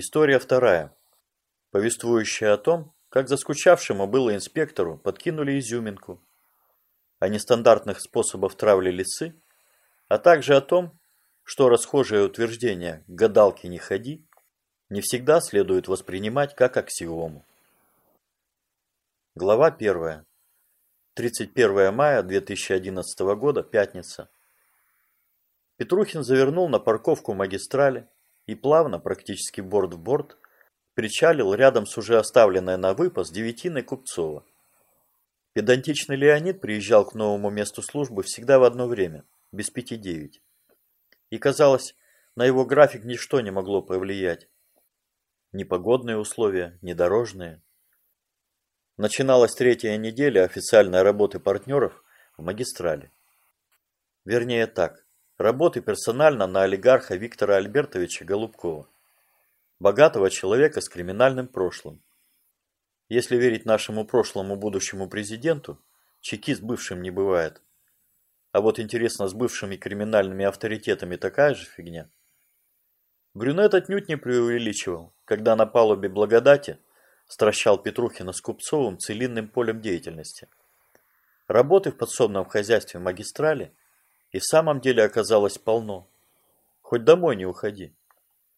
История вторая, повествующая о том, как заскучавшему было инспектору подкинули изюминку, о нестандартных способах травли лисы, а также о том, что расхожее утверждение «гадалки не ходи» не всегда следует воспринимать как аксиому. Глава 1. 31 мая 2011 года, пятница. Петрухин завернул на парковку магистрали и плавно, практически борт в борт, причалил рядом с уже оставленной на выпас девятиной Купцова. Педантичный Леонид приезжал к новому месту службы всегда в одно время, без пяти девять. И казалось, на его график ничто не могло повлиять. Ни погодные условия, ни дорожные. Начиналась третья неделя официальной работы партнеров в магистрали. Вернее так, работы персонально на олигарха Виктора Альбертовича Голубкова, богатого человека с криминальным прошлым. Если верить нашему прошлому будущему президенту, чекист бывшим не бывает. А вот интересно, с бывшими криминальными авторитетами такая же фигня. Брюнет отнюдь не преувеличивал, когда на палубе благодати стращал Петрухина с Купцовым целинным полем деятельности. Работы в подсобном хозяйстве магистрали и в самом деле оказалось полно. Хоть домой не уходи.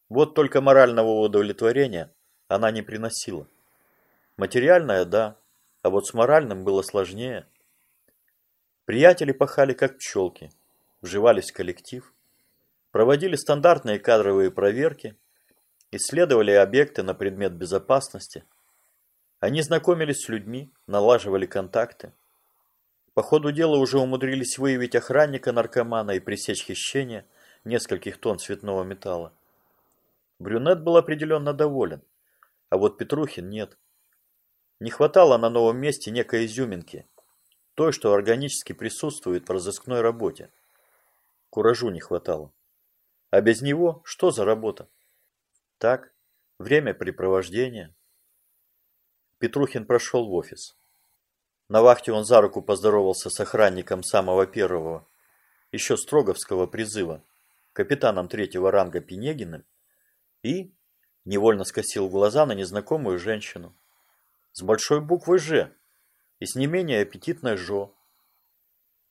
Вот только морального удовлетворения она не приносила. Материальное – да, а вот с моральным было сложнее. Приятели пахали как пчелки, вживались в коллектив, проводили стандартные кадровые проверки, исследовали объекты на предмет безопасности. Они знакомились с людьми, налаживали контакты. По ходу дела уже умудрились выявить охранника-наркомана и пресечь хищение нескольких тонн цветного металла. Брюнет был определенно доволен, а вот Петрухин нет. Не хватало на новом месте некой изюминки, той, что органически присутствует в разыскной работе. Куражу не хватало. А без него что за работа? Так, время препровождения. Петрухин прошел в офис. На вахте он за руку поздоровался с охранником самого первого, еще Строговского призыва, капитаном третьего ранга Пенегиным, и невольно скосил глаза на незнакомую женщину. С большой буквы «Ж» и с не менее аппетитной «Жо».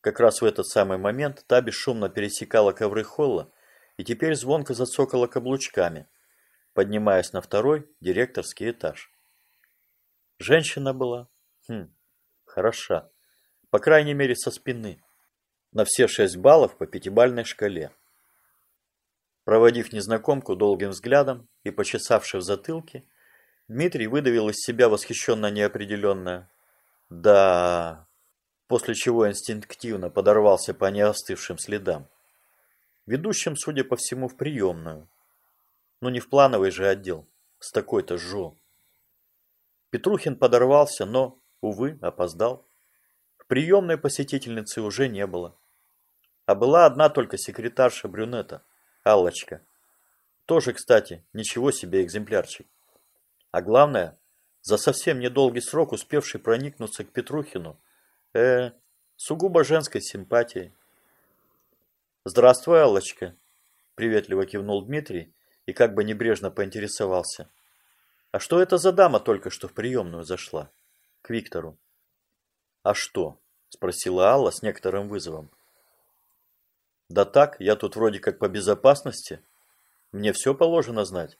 Как раз в этот самый момент та бесшумно пересекала ковры холла и теперь звонко зацокала каблучками, поднимаясь на второй директорский этаж. Женщина была, хм, Хороша. По крайней мере, со спины. На все шесть баллов по пятибальной шкале. Проводив незнакомку долгим взглядом и почесавши в затылке, Дмитрий выдавил из себя восхищенно неопределенное «Да...», после чего инстинктивно подорвался по неостывшим следам. Ведущим, судя по всему, в приемную. Но не в плановый же отдел, с такой-то жо. Петрухин подорвался, но Увы, опоздал. В приемной посетительницы уже не было. А была одна только секретарша брюнета, Аллочка. Тоже, кстати, ничего себе экземплярчик. А главное, за совсем недолгий срок успевший проникнуться к Петрухину, э, сугубо женской симпатией. «Здравствуй, Аллочка», – приветливо кивнул Дмитрий и как бы небрежно поинтересовался. «А что это за дама только что в приемную зашла?» Виктору. «А что?» – спросила Алла с некоторым вызовом. «Да так, я тут вроде как по безопасности. Мне все положено знать».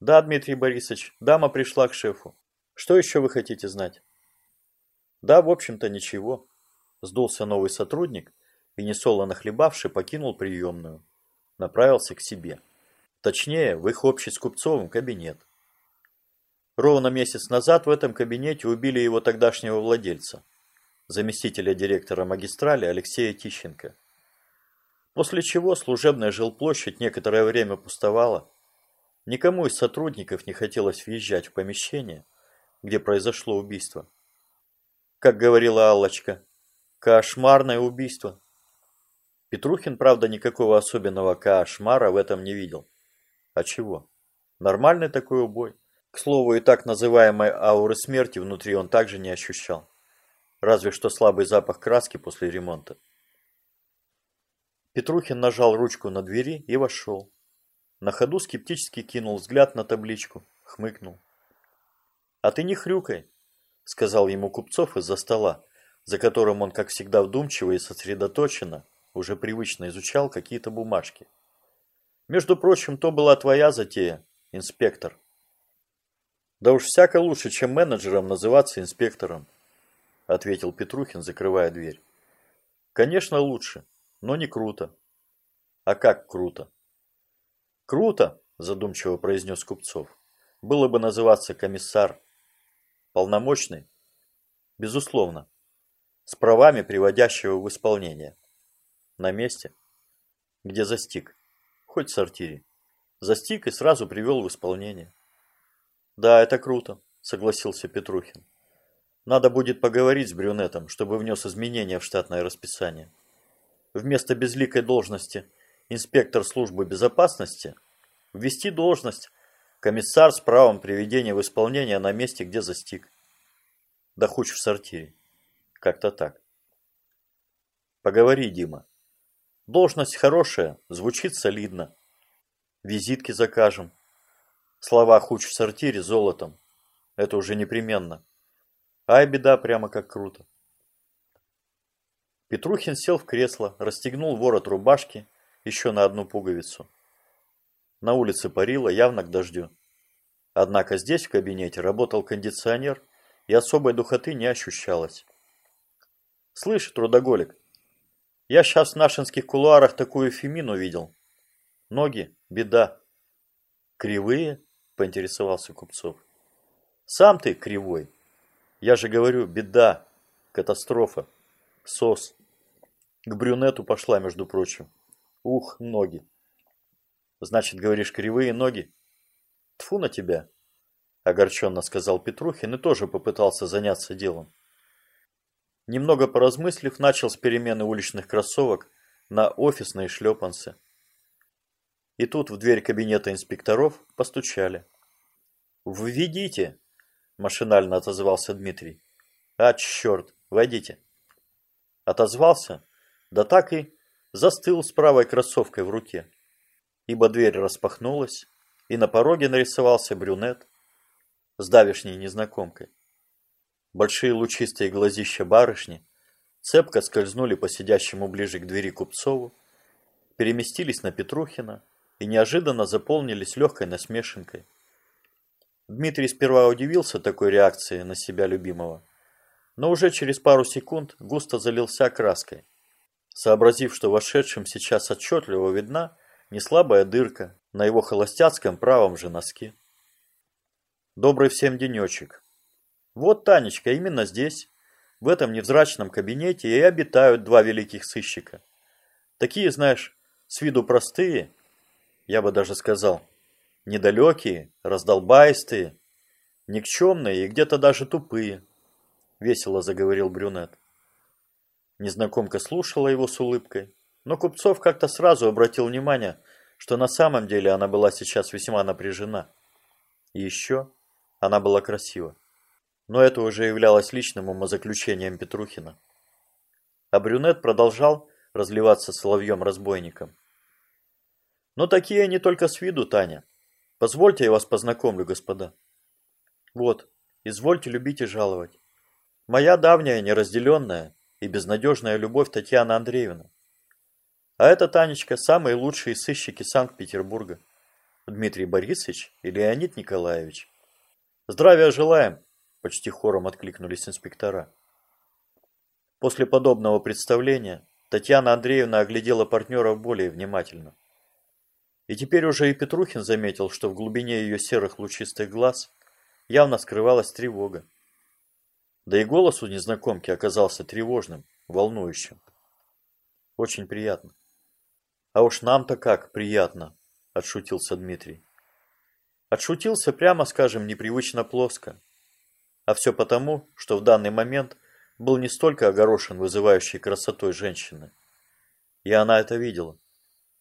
«Да, Дмитрий Борисович, дама пришла к шефу. Что еще вы хотите знать?» «Да, в общем-то, ничего». Сдулся новый сотрудник и, несолоно хлебавший, покинул приемную. Направился к себе. Точнее, в их общий с Купцовым кабинет. Ровно месяц назад в этом кабинете убили его тогдашнего владельца, заместителя директора магистрали Алексея Тищенко. После чего служебная жилплощадь некоторое время пустовала. Никому из сотрудников не хотелось въезжать в помещение, где произошло убийство. Как говорила Аллочка, кошмарное убийство. Петрухин, правда, никакого особенного кошмара в этом не видел. А чего? Нормальный такой убой. К слову, и так называемой ауры смерти внутри он также не ощущал. Разве что слабый запах краски после ремонта. Петрухин нажал ручку на двери и вошел. На ходу скептически кинул взгляд на табличку, хмыкнул. «А ты не хрюкай», — сказал ему Купцов из-за стола, за которым он, как всегда, вдумчиво и сосредоточенно, уже привычно изучал какие-то бумажки. «Между прочим, то была твоя затея, инспектор». «Да уж всяко лучше, чем менеджером называться инспектором», — ответил Петрухин, закрывая дверь. «Конечно лучше, но не круто». «А как круто?» «Круто», – задумчиво произнес Купцов. «Было бы называться комиссар. Полномочный?» «Безусловно. С правами, приводящего в исполнение. На месте?» «Где застиг?» «Хоть в сортире. Застиг и сразу привел в исполнение». «Да, это круто», – согласился Петрухин. «Надо будет поговорить с брюнетом, чтобы внес изменения в штатное расписание. Вместо безликой должности – инспектор службы безопасности, ввести должность комиссар с правом приведения в исполнение на месте, где застиг. Да хоть в сортире. Как-то так. Поговори, Дима. Должность хорошая, звучит солидно. Визитки закажем. Слова «хуч в сортире» золотом. Это уже непременно. Ай, беда, прямо как круто. Петрухин сел в кресло, расстегнул ворот рубашки еще на одну пуговицу. На улице парило, явно к дождю. Однако здесь, в кабинете, работал кондиционер, и особой духоты не ощущалось. «Слышь, трудоголик, я сейчас в нашинских кулуарах такую фемину видел. Ноги – беда». «Кривые?» – поинтересовался Купцов. «Сам ты кривой. Я же говорю, беда, катастрофа, сос. К брюнету пошла, между прочим. Ух, ноги. Значит, говоришь, кривые ноги? Тфу на тебя, огорченно сказал Петрухин и тоже попытался заняться делом. Немного поразмыслив, начал с перемены уличных кроссовок на офисные шлепанцы. И тут в дверь кабинета инспекторов постучали. «Введите!» – машинально отозвался Дмитрий. «А, черт, войдите!» Отозвался, да так и застыл с правой кроссовкой в руке, ибо дверь распахнулась, и на пороге нарисовался брюнет с давишней незнакомкой. Большие лучистые глазища барышни цепко скользнули по сидящему ближе к двери Купцову, переместились на Петрухина и неожиданно заполнились легкой насмешинкой. Дмитрий сперва удивился такой реакции на себя любимого, но уже через пару секунд густо залился краской сообразив, что вошедшим сейчас отчетливо видна неслабая дырка на его холостяцком правом же носке. Добрый всем денечек. Вот, Танечка, именно здесь, в этом невзрачном кабинете и обитают два великих сыщика. Такие, знаешь, с виду простые, я бы даже сказал, недалекие, раздолбаистые, никчемные и где-то даже тупые, весело заговорил брюнет. Незнакомка слушала его с улыбкой, но Купцов как-то сразу обратил внимание, что на самом деле она была сейчас весьма напряжена. И еще она была красива. Но это уже являлось личным умозаключением Петрухина. А брюнет продолжал разливаться соловьем-разбойником. Но такие они только с виду, Таня. Позвольте я вас познакомлю, господа. Вот, извольте любить и жаловать. Моя давняя, неразделенная, и безнадежная любовь Татьяны Андреевны. А это, Танечка, самые лучшие сыщики Санкт-Петербурга. Дмитрий Борисович и Леонид Николаевич. Здравия желаем, почти хором откликнулись инспектора. После подобного представления Татьяна Андреевна оглядела партнеров более внимательно. И теперь уже и Петрухин заметил, что в глубине ее серых лучистых глаз явно скрывалась тревога. Да и голос у незнакомки оказался тревожным, волнующим. Очень приятно. А уж нам-то как приятно, отшутился Дмитрий. Отшутился, прямо скажем, непривычно плоско. А все потому, что в данный момент был не столько огорошен вызывающей красотой женщины. И она это видела.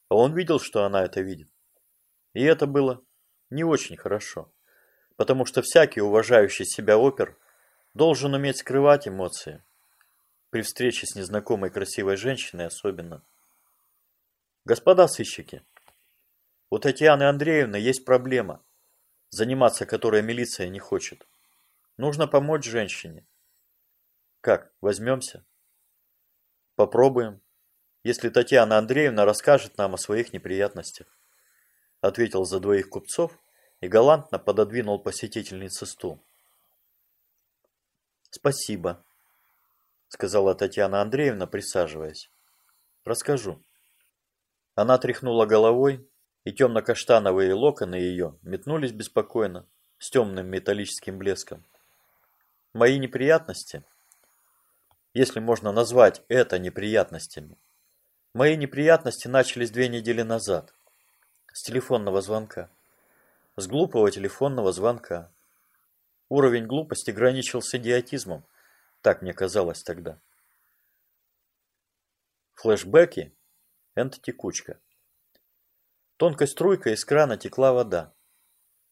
А он видел, что она это видит. И это было не очень хорошо. Потому что всякий уважающий себя опер – Должен уметь скрывать эмоции. При встрече с незнакомой красивой женщиной особенно. Господа сыщики, У Татьяны Андреевны есть проблема, заниматься которой милиция не хочет. Нужно помочь женщине. Как, возьмемся? Попробуем, если Татьяна Андреевна расскажет нам о своих неприятностях. Ответил за двоих купцов и галантно пододвинул посетительнице стул. Спасибо, сказала Татьяна Андреевна, присаживаясь. Расскажу. Она тряхнула головой, и темно-каштановые локоны ее метнулись беспокойно, с темным металлическим блеском. Мои неприятности, если можно назвать это неприятностями, мои неприятности начались две недели назад, с телефонного звонка, с глупого телефонного звонка. Уровень глупости граничил с идиотизмом, так мне казалось тогда. Флэшбэки – энтотекучка. Тонкой струйкой из крана текла вода.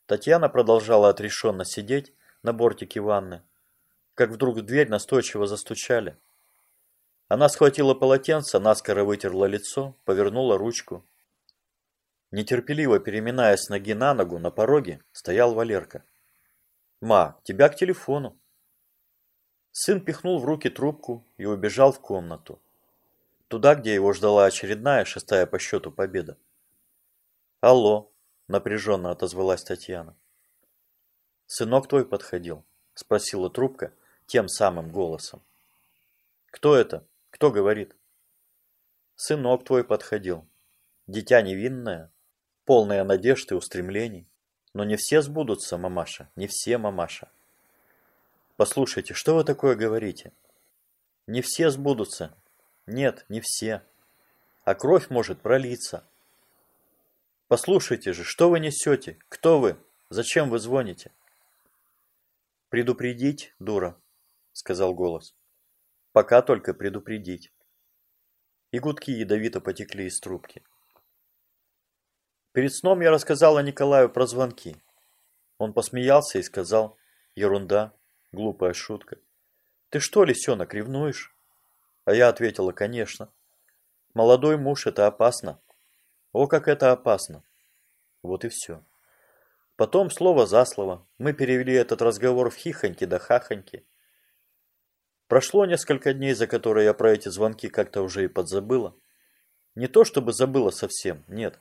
Татьяна продолжала отрешенно сидеть на бортике ванны, как вдруг дверь настойчиво застучали. Она схватила полотенце, наскоро вытерла лицо, повернула ручку. Нетерпеливо переминаясь ноги на ногу, на пороге стоял Валерка. «Ма, тебя к телефону». Сын пихнул в руки трубку и убежал в комнату. Туда, где его ждала очередная, шестая по счету победа. «Алло», – напряженно отозвалась Татьяна. «Сынок твой подходил?» – спросила трубка тем самым голосом. «Кто это? Кто говорит?» «Сынок твой подходил. Дитя невинное, полное надежд и устремлений. Но не все сбудутся, мамаша, не все, мамаша. Послушайте, что вы такое говорите? Не все сбудутся. Нет, не все. А кровь может пролиться». Послушайте же, что вы несете? Кто вы? Зачем вы звоните? Предупредить, дура, сказал голос. Пока только предупредить. И гудки ядовито потекли из трубки. Перед сном я рассказала Николаю про звонки. Он посмеялся и сказал, ерунда, глупая шутка. Ты что, лисенок, ревнуешь? А я ответила, конечно. Молодой муж – это опасно. О, как это опасно. Вот и все. Потом слово за слово мы перевели этот разговор в хихоньки да хахоньки. Прошло несколько дней, за которые я про эти звонки как-то уже и подзабыла. Не то чтобы забыла совсем, нет.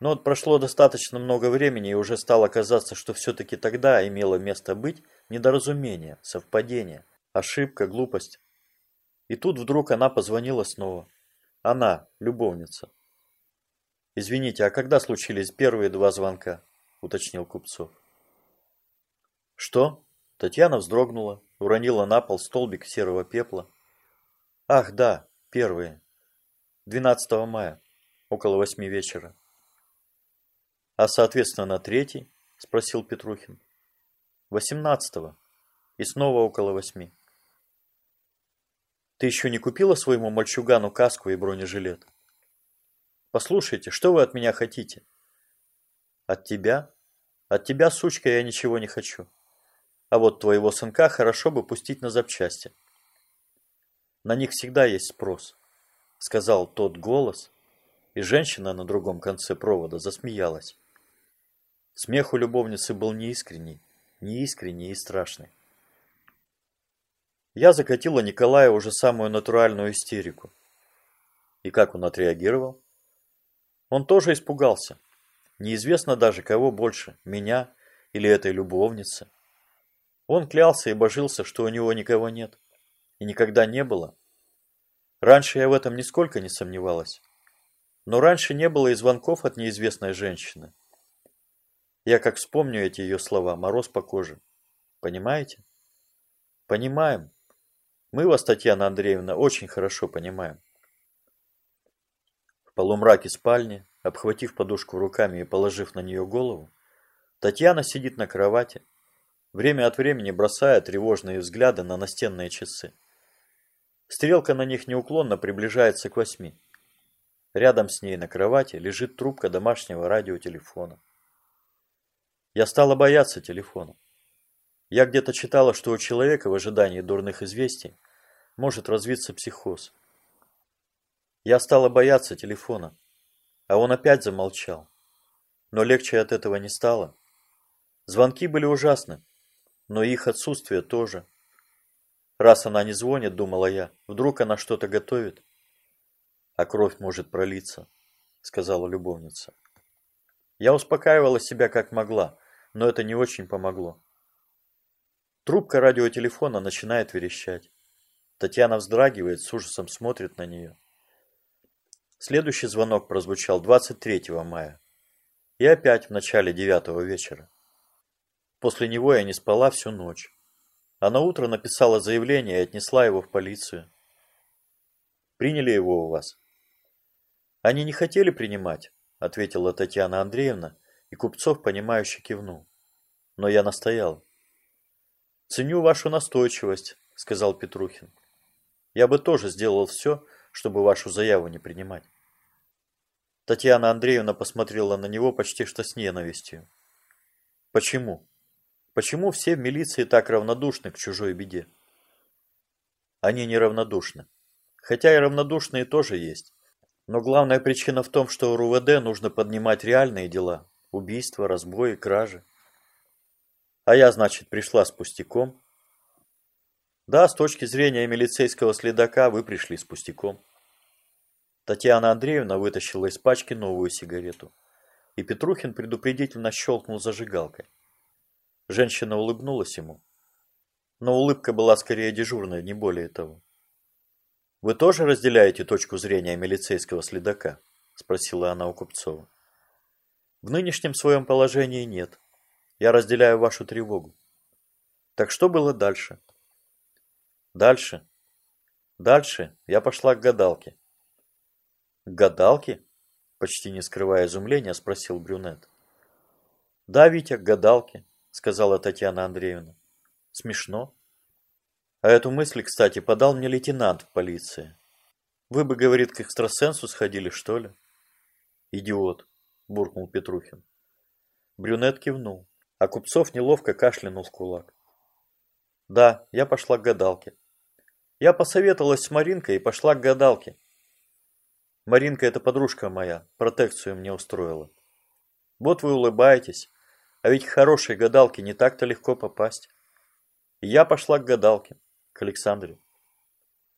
Но вот прошло достаточно много времени и уже стало казаться, что все-таки тогда имело место быть недоразумение, совпадение, ошибка, глупость. И тут вдруг она позвонила снова. Она, любовница. «Извините, а когда случились первые два звонка?» – уточнил Купцов. «Что?» – Татьяна вздрогнула, уронила на пол столбик серого пепла. «Ах, да, первые. 12 мая, около восьми вечера». «А соответственно на третий?» – спросил Петрухин. «Восемнадцатого. И снова около восьми». «Ты еще не купила своему мальчугану каску и бронежилет?» Послушайте, что вы от меня хотите? От тебя? От тебя, сучка, я ничего не хочу. А вот твоего сынка хорошо бы пустить на запчасти. На них всегда есть спрос, сказал тот голос, и женщина на другом конце провода засмеялась. Смех у любовницы был неискренний, неискренний и страшный. Я закатила Николая уже самую натуральную истерику. И как он отреагировал? Он тоже испугался. Неизвестно даже, кого больше, меня или этой любовницы. Он клялся и божился, что у него никого нет. И никогда не было. Раньше я в этом нисколько не сомневалась. Но раньше не было и звонков от неизвестной женщины. Я как вспомню эти ее слова, мороз по коже. Понимаете? Понимаем. Мы вас, Татьяна Андреевна, очень хорошо понимаем. В полумраке спальни, обхватив подушку руками и положив на нее голову, Татьяна сидит на кровати, время от времени бросая тревожные взгляды на настенные часы. Стрелка на них неуклонно приближается к восьми. Рядом с ней на кровати лежит трубка домашнего радиотелефона. Я стала бояться телефона. Я где-то читала, что у человека в ожидании дурных известий может развиться психоз. Я стала бояться телефона, а он опять замолчал. но легче от этого не стало. Звонки были ужасны, но их отсутствие тоже. Раз она не звонит, думала я, вдруг она что-то готовит. А кровь может пролиться, сказала любовница. Я успокаивала себя как могла, но это не очень помогло. Трубка радиотелефона начинает верещать. Татьяна вздрагивает, с ужасом смотрит на нее. Следующий звонок прозвучал 23 мая. И опять в начале девятого вечера. После него я не спала всю ночь. А на утро написала заявление и отнесла его в полицию. Приняли его у вас? Они не хотели принимать, ответила Татьяна Андреевна, и Купцов, понимающе кивнул. Но я настоял. «Ценю вашу настойчивость», – сказал Петрухин. «Я бы тоже сделал все, чтобы вашу заяву не принимать». Татьяна Андреевна посмотрела на него почти что с ненавистью. «Почему? Почему все в милиции так равнодушны к чужой беде?» «Они не равнодушны. Хотя и равнодушные тоже есть. Но главная причина в том, что у РУВД нужно поднимать реальные дела. Убийства, разбои, кражи. А я, значит, пришла с пустяком. Да, с точки зрения милицейского следака вы пришли с пустяком. Татьяна Андреевна вытащила из пачки новую сигарету. И Петрухин предупредительно щелкнул зажигалкой. Женщина улыбнулась ему. Но улыбка была скорее дежурной, не более того. «Вы тоже разделяете точку зрения милицейского следака?» – спросила она у Купцова. «В нынешнем своем положении нет. Я разделяю вашу тревогу. Так что было дальше? Дальше? Дальше я пошла к гадалке. К гадалке? Почти не скрывая изумления, спросил брюнет. Да, Витя, к гадалке, сказала Татьяна Андреевна. Смешно. А эту мысль, кстати, подал мне лейтенант в полиции. Вы бы, говорит, к экстрасенсу сходили, что ли? Идиот, буркнул Петрухин. Брюнет кивнул а Купцов неловко кашлянул в кулак. Да, я пошла к гадалке. Я посоветовалась с Маринкой и пошла к гадалке. Маринка это подружка моя, протекцию мне устроила. Вот вы улыбаетесь, а ведь к хорошей гадалке не так-то легко попасть. И я пошла к гадалке, к Александре.